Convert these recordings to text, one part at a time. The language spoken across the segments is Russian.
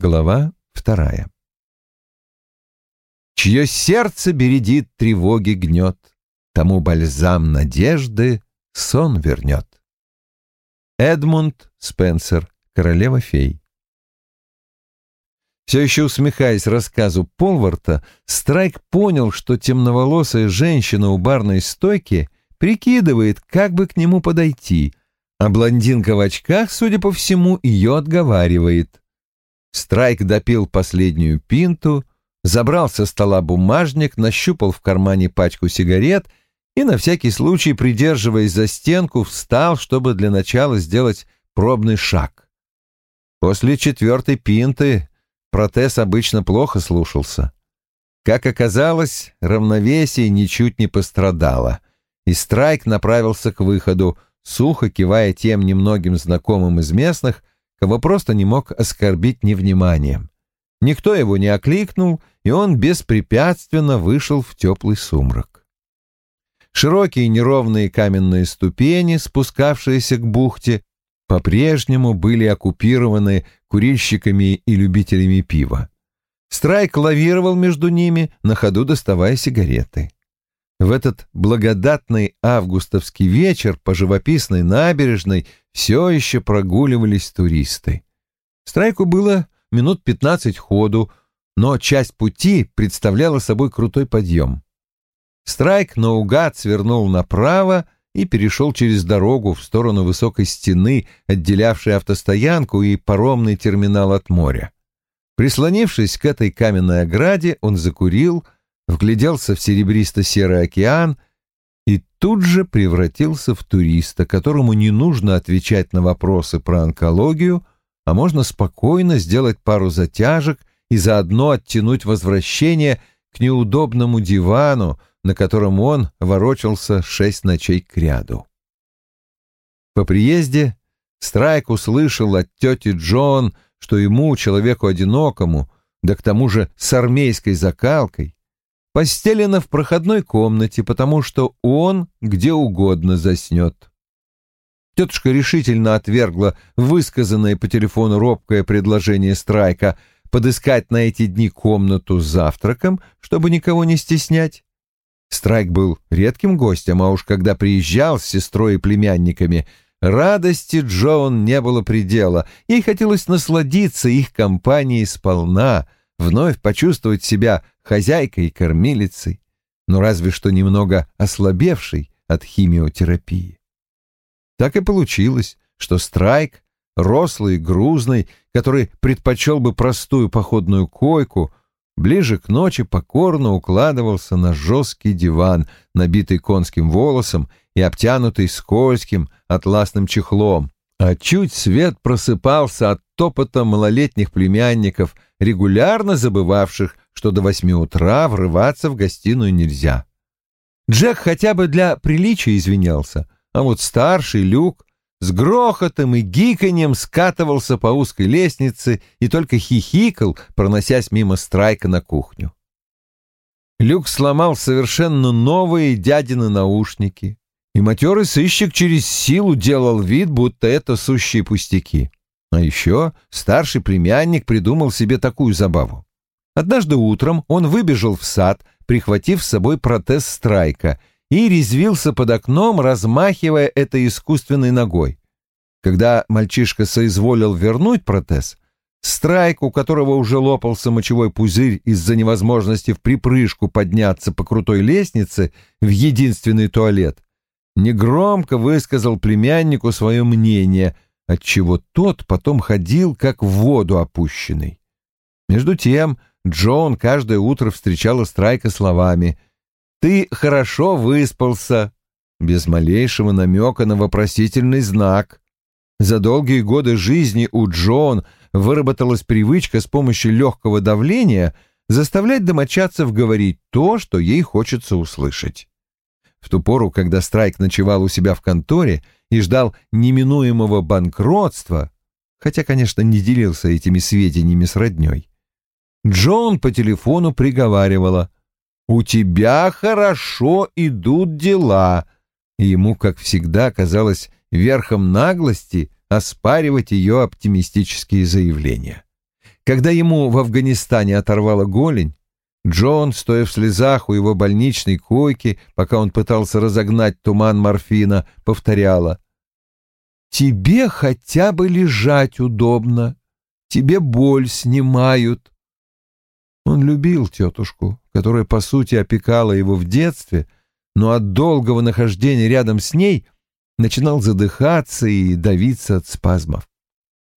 Глава вторая. Чье сердце бередит тревоги гнет, Тому бальзам надежды сон вернет. Эдмунд Спенсер, королева фей. Все еще усмехаясь рассказу Полварта, Страйк понял, что темноволосая женщина у барной стойки прикидывает, как бы к нему подойти, а блондинка в очках, судя по всему, ее отговаривает. Страйк допил последнюю пинту, забрал со стола бумажник, нащупал в кармане пачку сигарет и, на всякий случай, придерживаясь за стенку, встал, чтобы для начала сделать пробный шаг. После четвертой пинты протез обычно плохо слушался. Как оказалось, равновесие ничуть не пострадало, и Страйк направился к выходу, сухо кивая тем немногим знакомым из местных, кого просто не мог оскорбить невниманием. Никто его не окликнул, и он беспрепятственно вышел в теплый сумрак. Широкие неровные каменные ступени, спускавшиеся к бухте, по-прежнему были оккупированы курильщиками и любителями пива. Страйк лавировал между ними, на ходу доставая сигареты. В этот благодатный августовский вечер по живописной набережной все еще прогуливались туристы. Страйку было минут пятнадцать ходу, но часть пути представляла собой крутой подъем. Страйк наугад свернул направо и перешел через дорогу в сторону высокой стены, отделявшей автостоянку и паромный терминал от моря. Прислонившись к этой каменной ограде, он закурил, вгляделся в серебристо-серый океан и тут же превратился в туриста, которому не нужно отвечать на вопросы про онкологию, а можно спокойно сделать пару затяжек и заодно оттянуть возвращение к неудобному дивану, на котором он ворочался шесть ночей кряду. По приезде Страйк услышал от тети Джон, что ему, человеку одинокому, да к тому же с армейской закалкой, постелено в проходной комнате, потому что он где угодно заснет. Тетушка решительно отвергла высказанное по телефону робкое предложение Страйка подыскать на эти дни комнату с завтраком, чтобы никого не стеснять. Страйк был редким гостем, а уж когда приезжал с сестрой и племянниками, радости Джоан не было предела. Ей хотелось насладиться их компанией сполна, вновь почувствовать себя хозяйкой и кормилицей, но разве что немного ослабевшей от химиотерапии. Так и получилось, что Страйк, рослый и грузный, который предпочел бы простую походную койку, ближе к ночи покорно укладывался на жесткий диван, набитый конским волосом и обтянутый скользким атласным чехлом, а чуть свет просыпался от топота малолетних племянников, регулярно забывавших, что до восьми утра врываться в гостиную нельзя. Джек хотя бы для приличия извинялся, а вот старший Люк с грохотом и гиканьем скатывался по узкой лестнице и только хихикал, проносясь мимо страйка на кухню. Люк сломал совершенно новые дядины наушники, и матерый сыщик через силу делал вид, будто это сущие пустяки. А еще старший племянник придумал себе такую забаву. Однажды утром он выбежал в сад, прихватив с собой протез страйка, и резвился под окном, размахивая это искусственной ногой. Когда мальчишка соизволил вернуть протез, Страйк, у которого уже лопался мочевой пузырь из-за невозможности в припрыжку подняться по крутой лестнице в единственный туалет, негромко высказал племяннику свое мнение, отчего тот потом ходил как в воду опущенный. Между тем Джон каждое утро встречала Страйка словами «Ты хорошо выспался», без малейшего намека на вопросительный знак. За долгие годы жизни у Джон выработалась привычка с помощью легкого давления заставлять домочадцев говорить то, что ей хочется услышать. В ту пору, когда Страйк ночевал у себя в конторе и ждал неминуемого банкротства, хотя, конечно, не делился этими сведениями с роднёй, Джон по телефону приговаривала «У тебя хорошо идут дела», и ему, как всегда, казалось верхом наглости оспаривать ее оптимистические заявления. Когда ему в Афганистане оторвало голень, Джон, стоя в слезах у его больничной койки, пока он пытался разогнать туман морфина, повторяла «Тебе хотя бы лежать удобно, тебе боль снимают». Он любил тетушку, которая, по сути, опекала его в детстве, но от долгого нахождения рядом с ней начинал задыхаться и давиться от спазмов.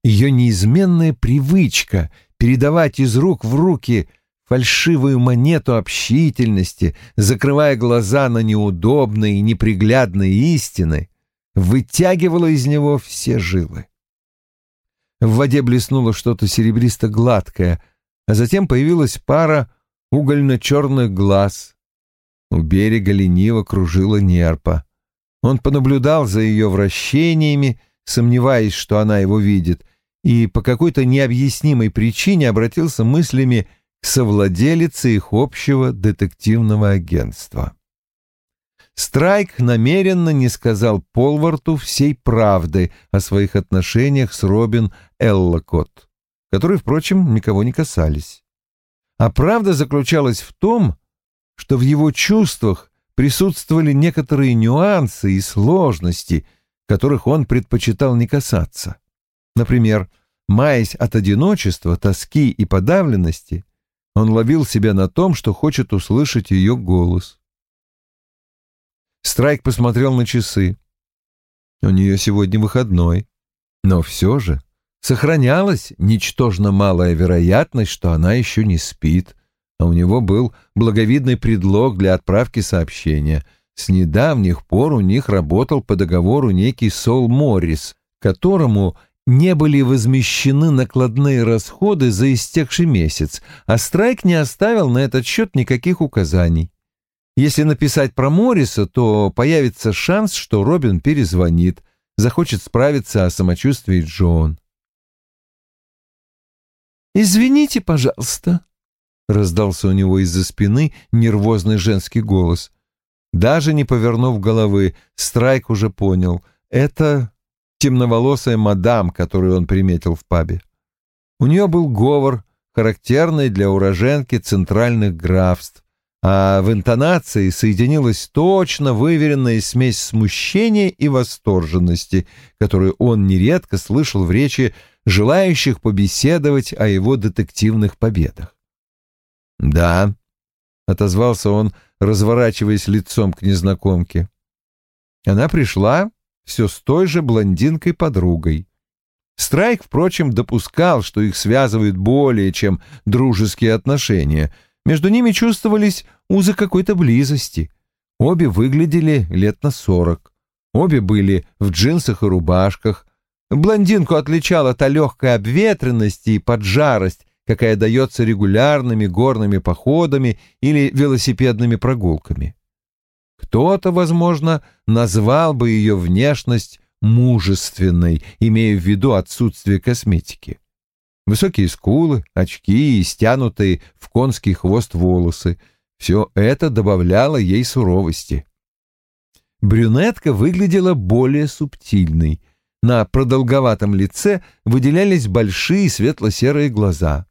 Ее неизменная привычка передавать из рук в руки фальшивую монету общительности, закрывая глаза на неудобные и неприглядные истины, вытягивала из него все жилы. В воде блеснуло что-то серебристо-гладкое, а затем появилась пара угольно-черных глаз. У берега лениво кружила нерпа. Он понаблюдал за ее вращениями, сомневаясь, что она его видит, и по какой-то необъяснимой причине обратился мыслями к совладелице их общего детективного агентства. Страйк намеренно не сказал Полварту всей правды о своих отношениях с Робин Эллокот, которые, впрочем, никого не касались. А правда заключалась в том, что в его чувствах присутствовали некоторые нюансы и сложности, которых он предпочитал не касаться. Например, маясь от одиночества, тоски и подавленности, он ловил себя на том, что хочет услышать ее голос. Страйк посмотрел на часы. У нее сегодня выходной, но все же сохранялась ничтожно малая вероятность, что она еще не спит, а у него был благовидный предлог для отправки сообщения. С недавних пор у них работал по договору некий Сол Моррис, которому не были возмещены накладные расходы за истекший месяц, а Страйк не оставил на этот счет никаких указаний. Если написать про Морриса, то появится шанс, что Робин перезвонит, захочет справиться о самочувствии Джон. «Извините, пожалуйста», — раздался у него из-за спины нервозный женский голос. Даже не повернув головы, Страйк уже понял — это темноволосая мадам, которую он приметил в пабе. У нее был говор, характерный для уроженки центральных графств, а в интонации соединилась точно выверенная смесь смущения и восторженности, которую он нередко слышал в речи желающих побеседовать о его детективных победах. «Да», — отозвался он, разворачиваясь лицом к незнакомке. Она пришла все с той же блондинкой-подругой. Страйк, впрочем, допускал, что их связывают более чем дружеские отношения. Между ними чувствовались узы какой-то близости. Обе выглядели лет на сорок. Обе были в джинсах и рубашках, Блондинку отличала та легкая обветренность и поджарость, какая дается регулярными горными походами или велосипедными прогулками. Кто-то, возможно, назвал бы ее внешность мужественной, имея в виду отсутствие косметики. Высокие скулы, очки и стянутые в конский хвост волосы — все это добавляло ей суровости. Брюнетка выглядела более субтильной — на продолговатом лице выделялись большие светло-серые глаза.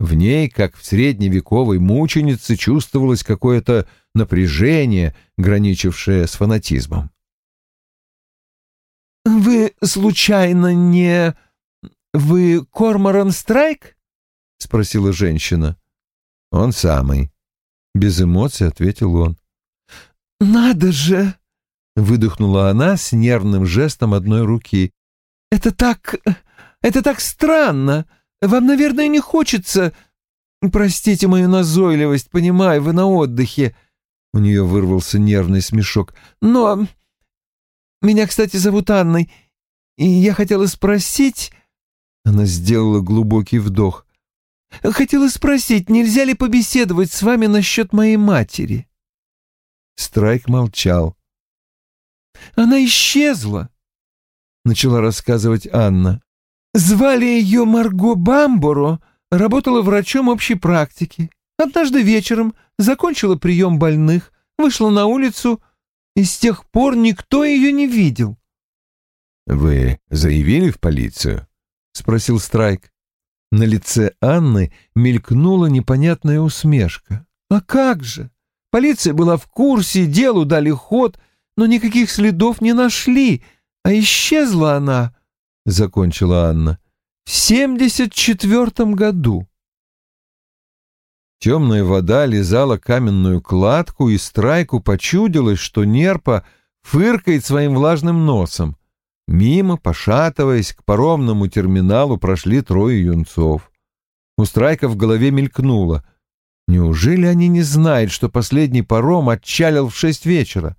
В ней, как в средневековой мученице, чувствовалось какое-то напряжение, граничившее с фанатизмом. «Вы, случайно, не... Вы Корморан Страйк?» — спросила женщина. «Он самый», — без эмоций ответил он. «Надо же!» выдохнула она с нервным жестом одной руки. «Это так... это так странно. Вам, наверное, не хочется... Простите мою назойливость, понимаю, вы на отдыхе». У нее вырвался нервный смешок. «Но... Меня, кстати, зовут Анной, и я хотела спросить...» Она сделала глубокий вдох. «Хотела спросить, нельзя ли побеседовать с вами насчет моей матери?» Страйк молчал. Она исчезла, — начала рассказывать Анна. Звали ее Марго Бамборо, работала врачом общей практики. Однажды вечером закончила прием больных, вышла на улицу, и с тех пор никто ее не видел. — Вы заявили в полицию? — спросил Страйк. На лице Анны мелькнула непонятная усмешка. «А как же? Полиция была в курсе, делу дали ход, но никаких следов не нашли, а исчезла она, — закончила Анна, — в семьдесят четвертом году». Темная вода лизала каменную кладку, и Страйку почудилось, что нерпа фыркает своим влажным носом. Мимо, пошатываясь, к паромному терминалу прошли трое юнцов. У Страйка в голове мелькнуло. Неужели они не знают, что последний паром отчалил в шесть вечера?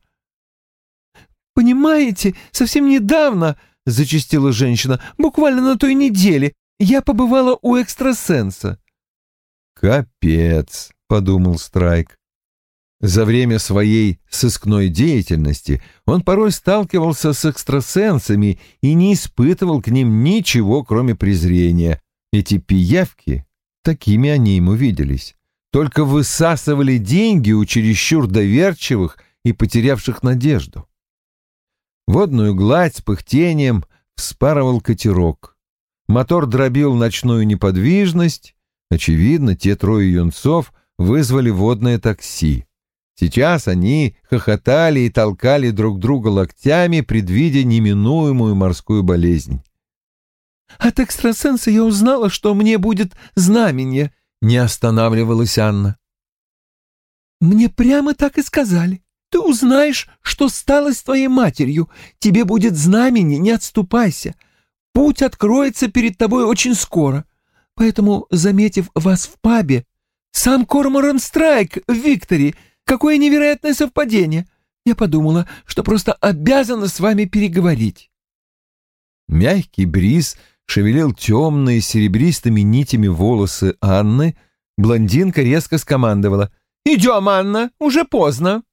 «Понимаете, совсем недавно, — зачастила женщина, — буквально на той неделе, я побывала у экстрасенса». «Капец», — подумал Страйк. За время своей сыскной деятельности он порой сталкивался с экстрасенсами и не испытывал к ним ничего, кроме презрения. Эти пиявки, такими они ему виделись, только высасывали деньги у чересчур доверчивых и потерявших надежду. Водную гладь с пыхтением вспарывал катерок. Мотор дробил ночную неподвижность. Очевидно, те трое юнцов вызвали водное такси. Сейчас они хохотали и толкали друг друга локтями, предвидя неминуемую морскую болезнь. «От экстрасенса я узнала, что мне будет знамение», — не останавливалась Анна. «Мне прямо так и сказали. Ты узнаешь, что стало с твоей матерью. Тебе будет знамение, не отступайся. Путь откроется перед тобой очень скоро. Поэтому, заметив вас в пабе, сам Корморан Страйк в Викторе — Какое невероятное совпадение! Я подумала, что просто обязана с вами переговорить. Мягкий бриз шевелил темные серебристыми нитями волосы Анны. Блондинка резко скомандовала. «Идем, Анна, уже поздно!»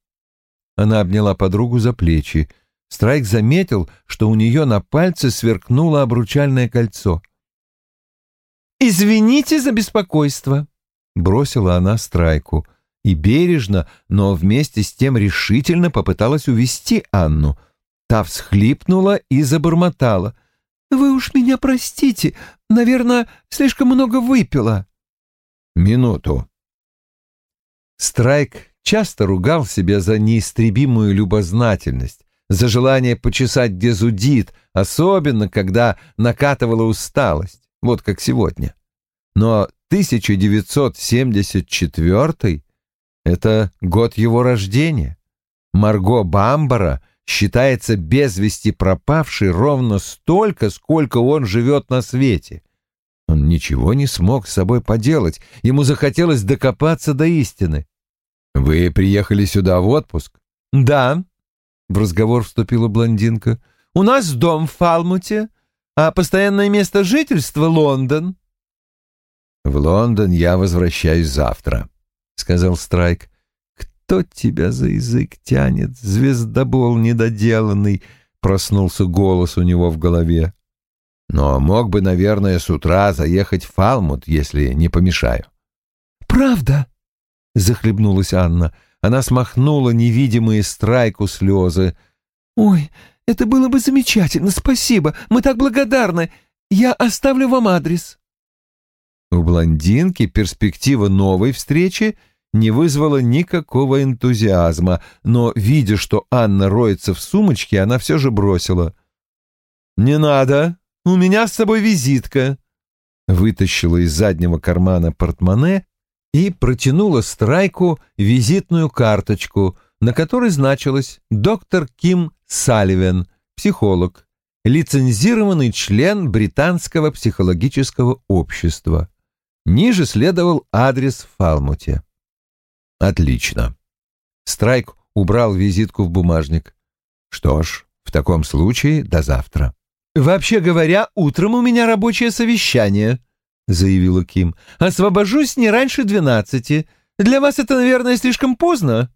Она обняла подругу за плечи. Страйк заметил, что у нее на пальце сверкнуло обручальное кольцо. «Извините за беспокойство», — бросила она Страйку и бережно, но вместе с тем решительно попыталась увести Анну. Та всхлипнула и забормотала. «Вы уж меня простите, наверное, слишком много выпила». «Минуту». Страйк часто ругал себя за неистребимую любознательность, за желание почесать, где зудит, особенно когда накатывала усталость, вот как сегодня. Но 1974 это год его рождения. Марго Бамбара считается без вести пропавшей ровно столько, сколько он живет на свете. Он ничего не смог с собой поделать, ему захотелось докопаться до истины. «Вы приехали сюда в отпуск?» «Да», — в разговор вступила блондинка. «У нас дом в Фалмуте, а постоянное место жительства — Лондон». «В Лондон я возвращаюсь завтра», — сказал Страйк. «Кто тебя за язык тянет, звездобол недоделанный?» — проснулся голос у него в голове. «Но мог бы, наверное, с утра заехать в Фалмут, если не помешаю». «Правда?» — захлебнулась Анна. Она смахнула невидимые Страйку слезы. «Ой, это было бы замечательно, спасибо, мы так благодарны. Я оставлю вам адрес». У блондинки перспектива новой встречи не вызвала никакого энтузиазма, но, видя, что Анна роется в сумочке, она все же бросила. «Не надо, у меня с собой визитка», вытащила из заднего кармана портмоне и протянула Страйку визитную карточку, на которой значилось «Доктор Ким Салливен, психолог, лицензированный член Британского психологического общества». Ниже следовал адрес в Фалмуте. Отлично. Страйк убрал визитку в бумажник. Что ж, в таком случае до завтра. Вообще говоря, утром у меня рабочее совещание, заявила Ким. Освобожусь не раньше двенадцати. Для вас это, наверное, слишком поздно.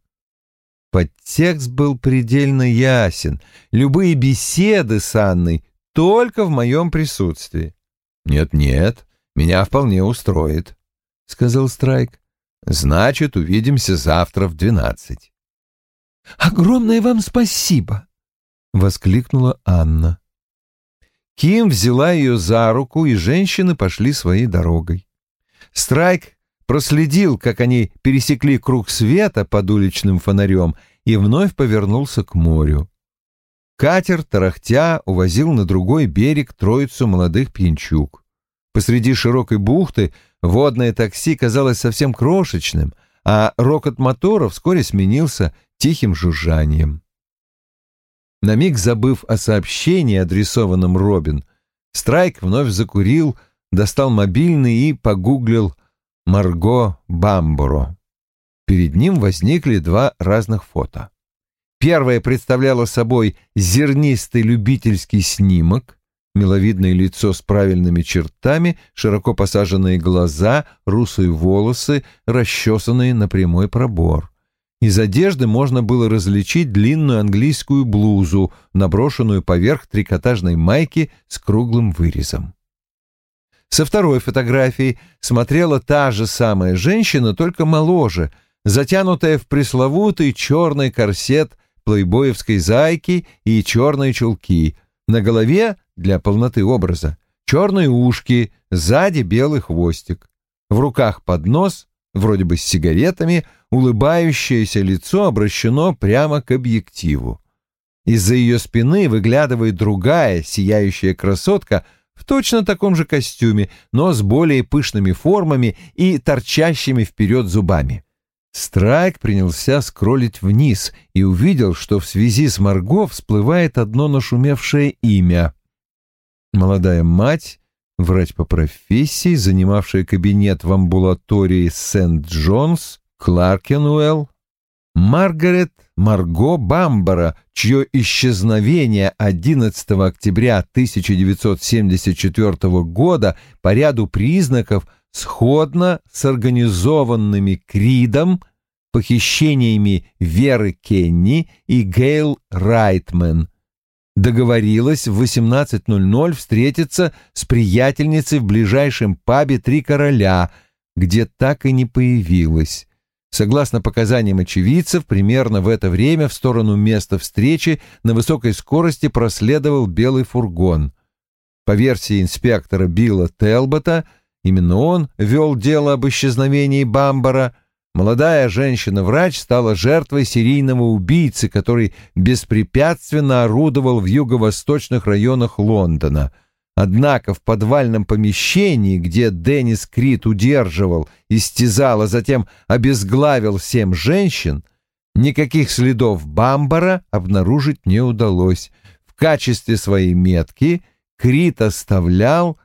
Подтекст был предельно ясен. Любые беседы с Анной только в моем присутствии. «Нет-нет, меня вполне устроит», — сказал Страйк. Значит, увидимся завтра в двенадцать. Огромное вам спасибо, воскликнула Анна. Ким взяла ее за руку, и женщины пошли своей дорогой. Страйк проследил, как они пересекли круг света под уличным фонарем и вновь повернулся к морю. Катер, тарахтя, увозил на другой берег троицу молодых пьянчуг. Посреди широкой бухты водное такси казалось совсем крошечным, а рокот мотора вскоре сменился тихим жужжанием. На миг забыв о сообщении, адресованном Робин, Страйк вновь закурил, достал мобильный и погуглил «Марго Бамборо». Перед ним возникли два разных фото. Первое представляло собой зернистый любительский снимок, миловидное лицо с правильными чертами, широко посаженные глаза, русые волосы, расчесанные на прямой пробор. Из одежды можно было различить длинную английскую блузу, наброшенную поверх трикотажной майки с круглым вырезом. Со второй фотографии смотрела та же самая женщина, только моложе, затянутая в пресловутый черный корсет плейбоевской зайки и черные чулки. На голове, для полноты образа, черные ушки, сзади белый хвостик. В руках поднос, вроде бы с сигаретами, улыбающееся лицо обращено прямо к объективу. Из-за ее спины выглядывает другая сияющая красотка в точно таком же костюме, но с более пышными формами и торчащими вперед зубами. Страйк принялся скроллить вниз и увидел, что в связи с Марго всплывает одно нашумевшее имя. Молодая мать, врач по профессии, занимавшая кабинет в амбулатории Сент-Джонс, Кларкенуэлл, Маргарет Марго Бамбара, чье исчезновение 11 октября 1974 года по ряду признаков – сходно с организованными Кридом, похищениями Веры Кенни и Гейл Райтмен. Договорилась в 18.00 встретиться с приятельницей в ближайшем пабе «Три короля», где так и не появилась. Согласно показаниям очевидцев, примерно в это время в сторону места встречи на высокой скорости проследовал белый фургон. По версии инспектора Билла Телбота, Именно он вел дело об исчезновении Бамбара. Молодая женщина-врач стала жертвой серийного убийцы, который беспрепятственно орудовал в юго-восточных районах Лондона. Однако в подвальном помещении, где Деннис Крит удерживал, истязал, а затем обезглавил семь женщин, никаких следов Бамбара обнаружить не удалось. В качестве своей метки Крит оставлял